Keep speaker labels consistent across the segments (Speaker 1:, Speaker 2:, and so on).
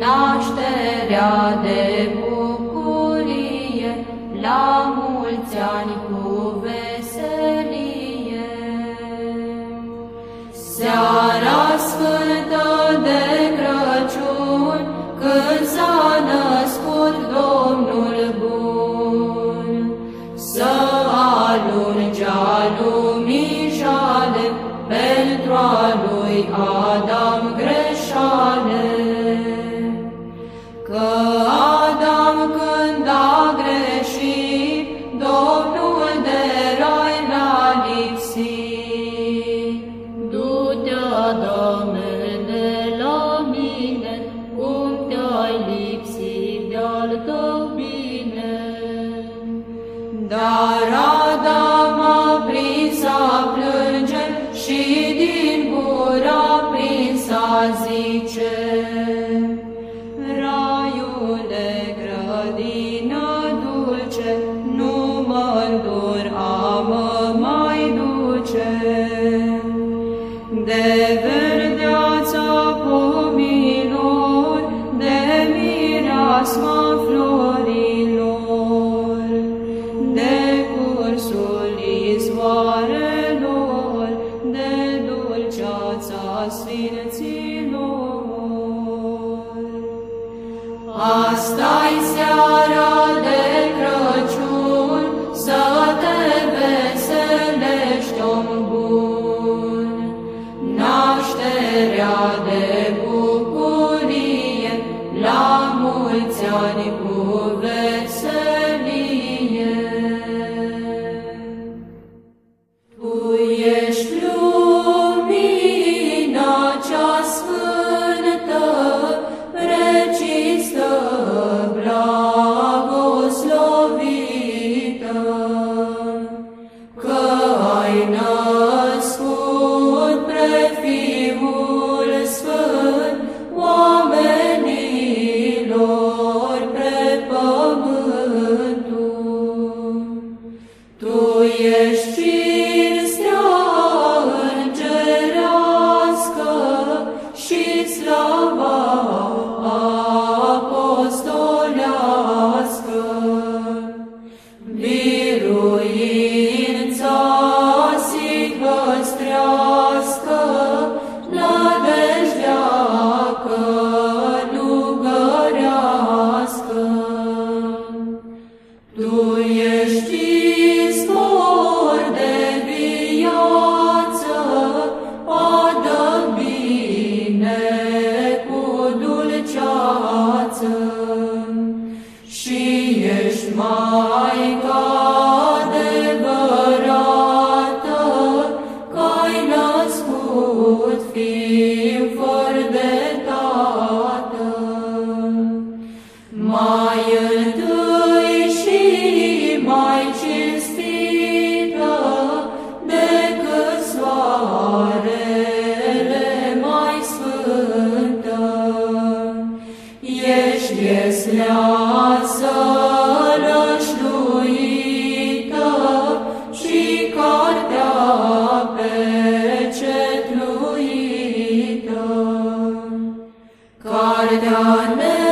Speaker 1: Nașterea
Speaker 2: de bucurie, small floor. God.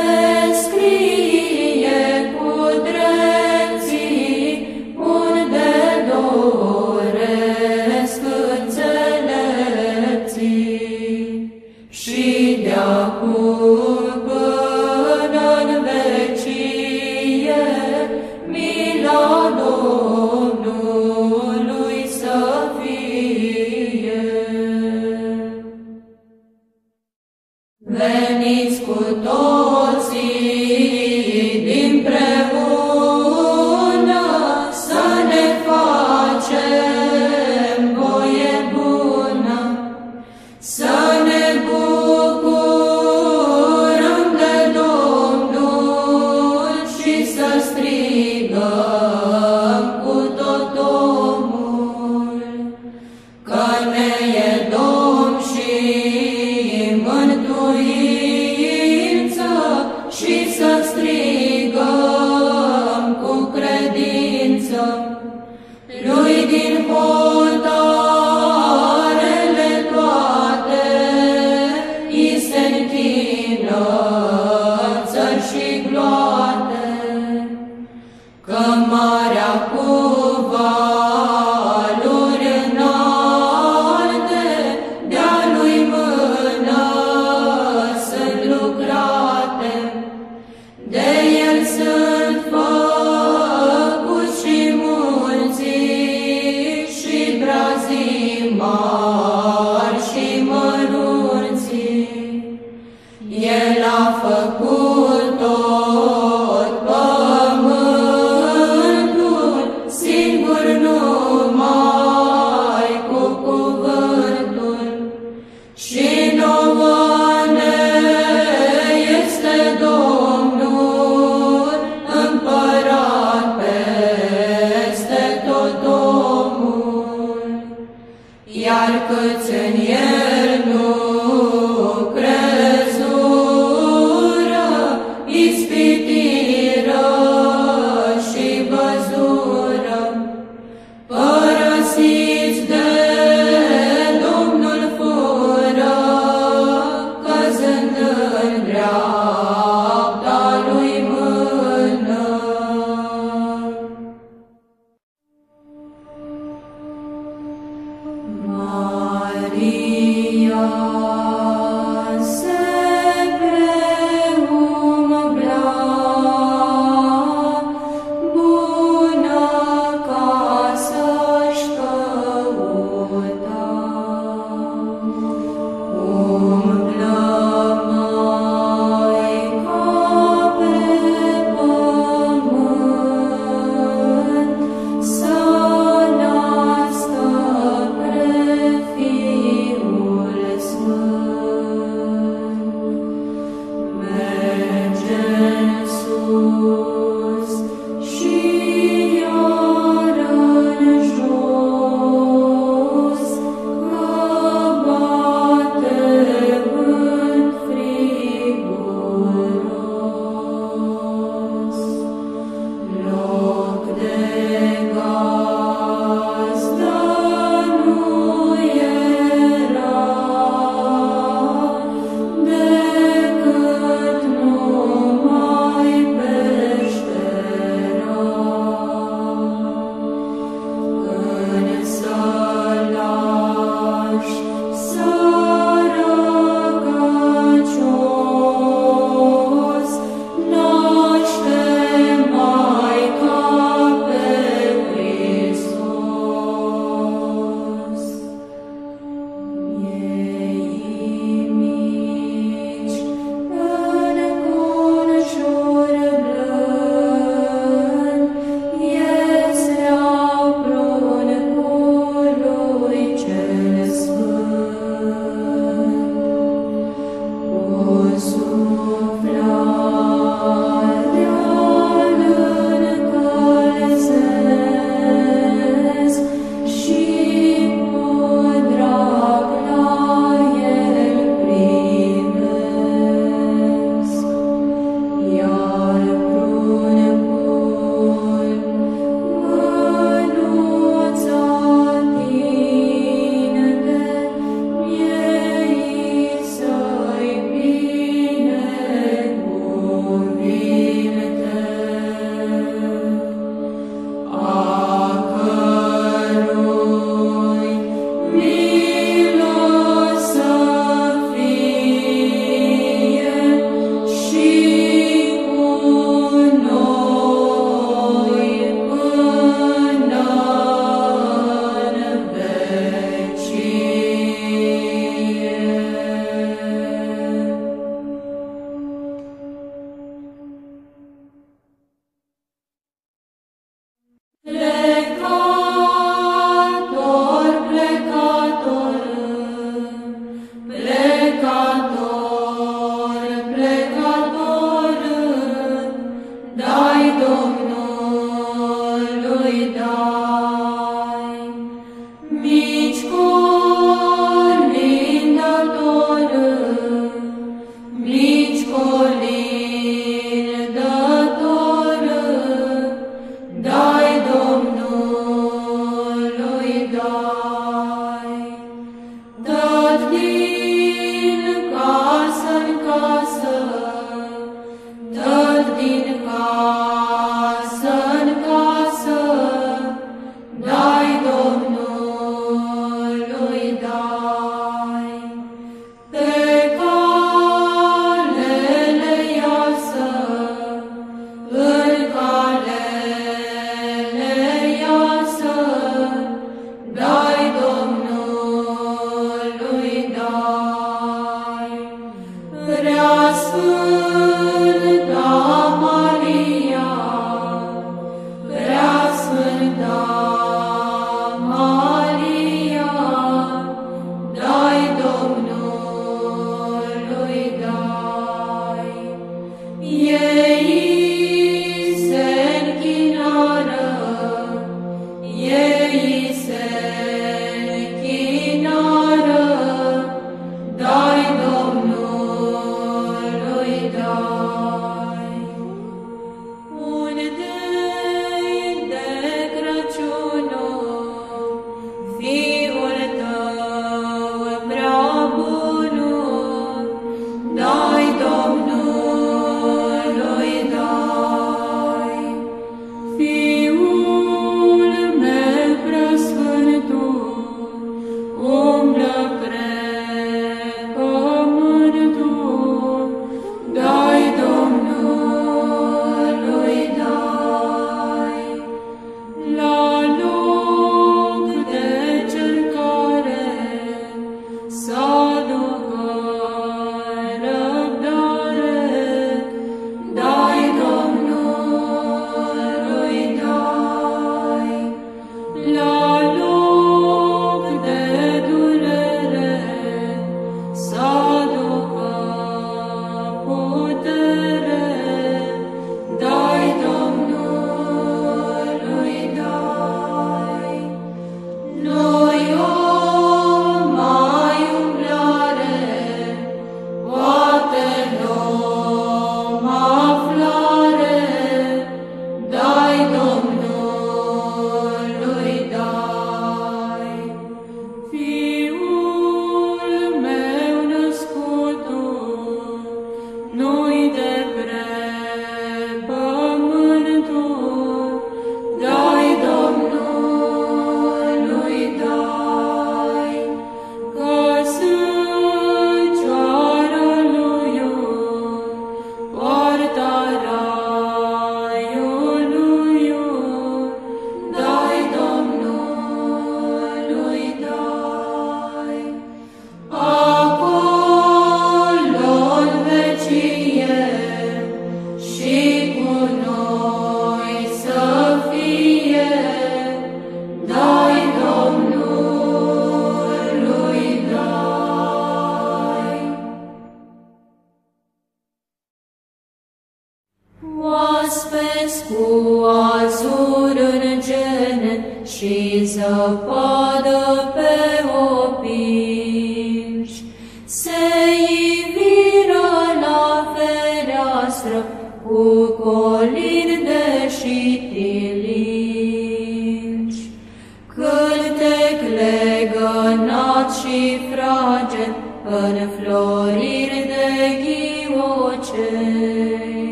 Speaker 2: glory.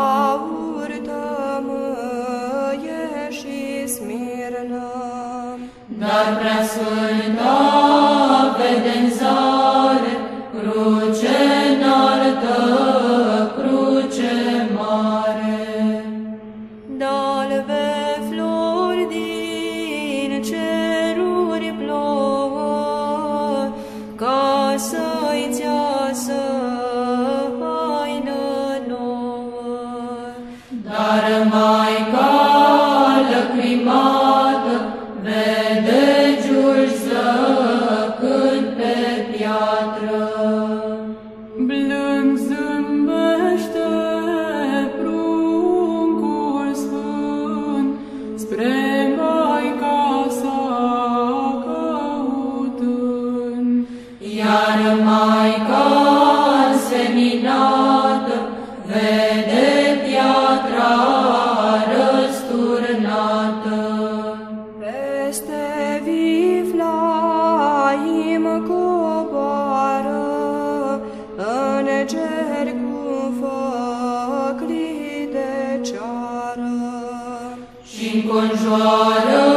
Speaker 2: Aur,
Speaker 3: tămâie și smirnăm.
Speaker 2: Dar prea sfânta înconjoară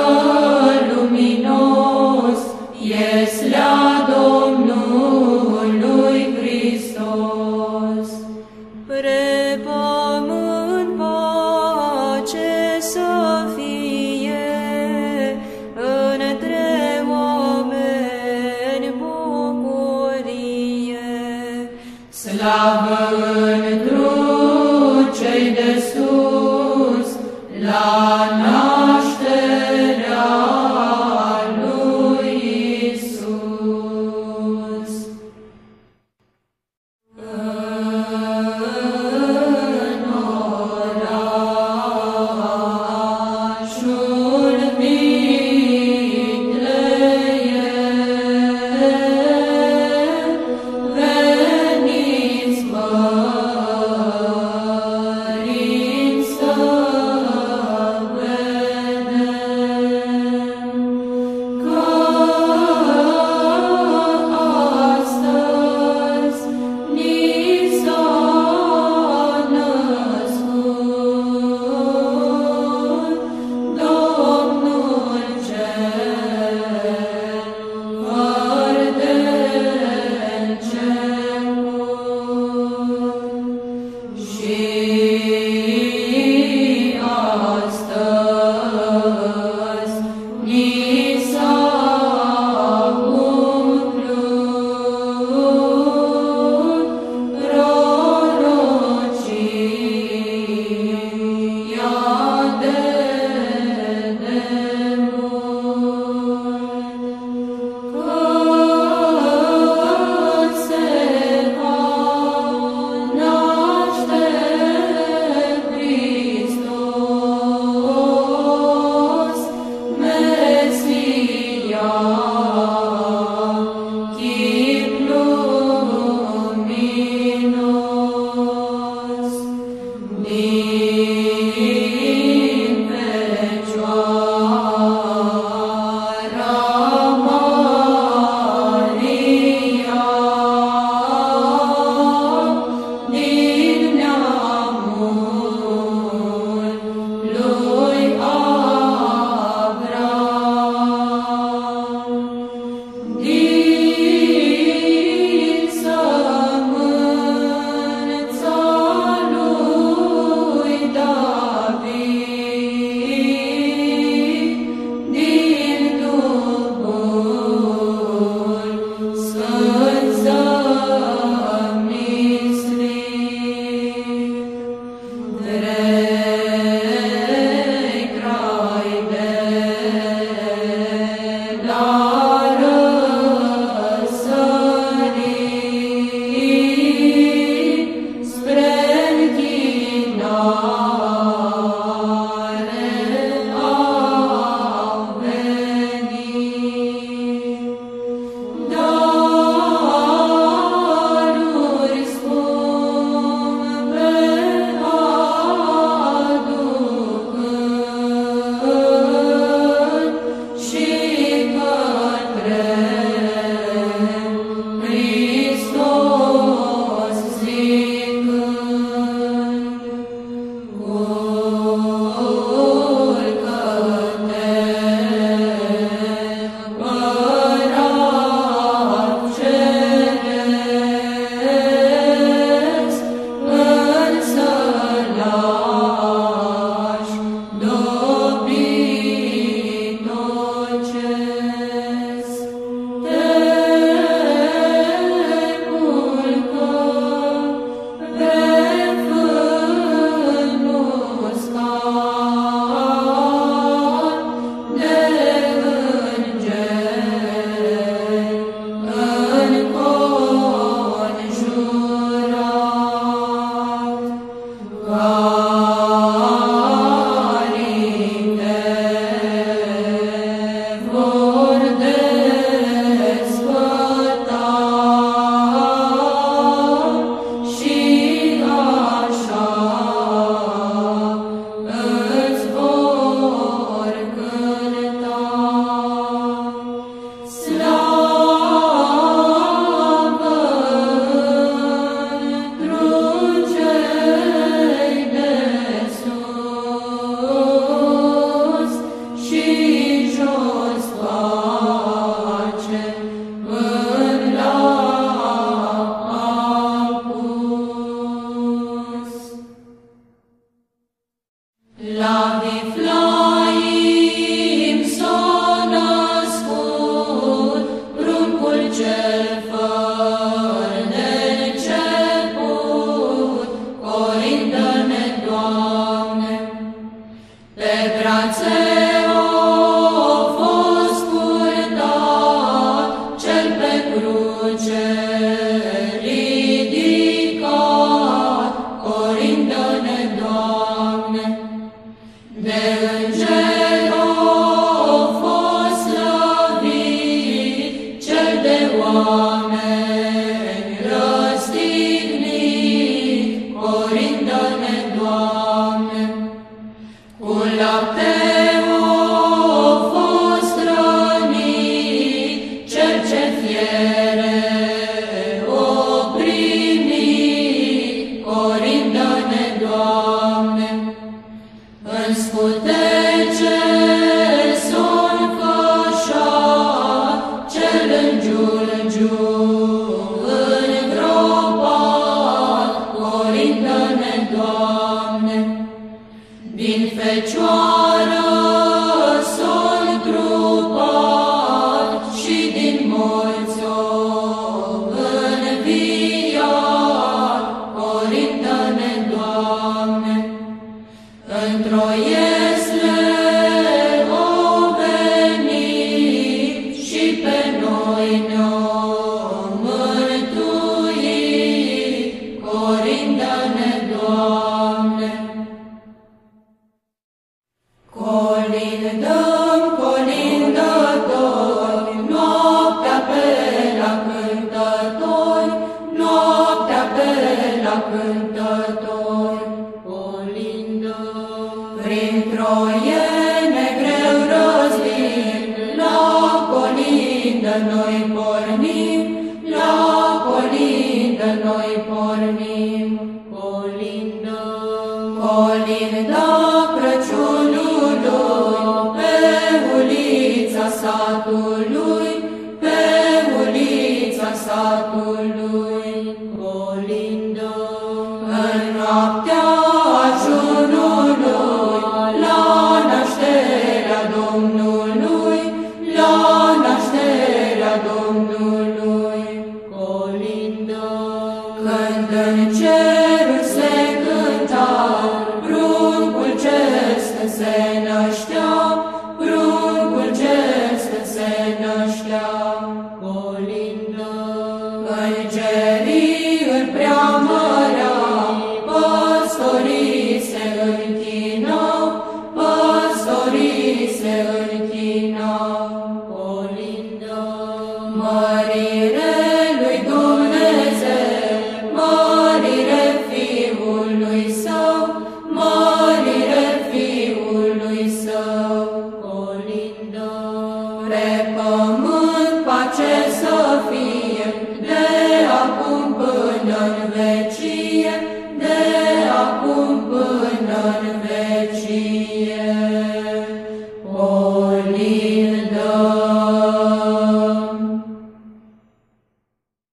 Speaker 2: satului. Colindă, în noaptea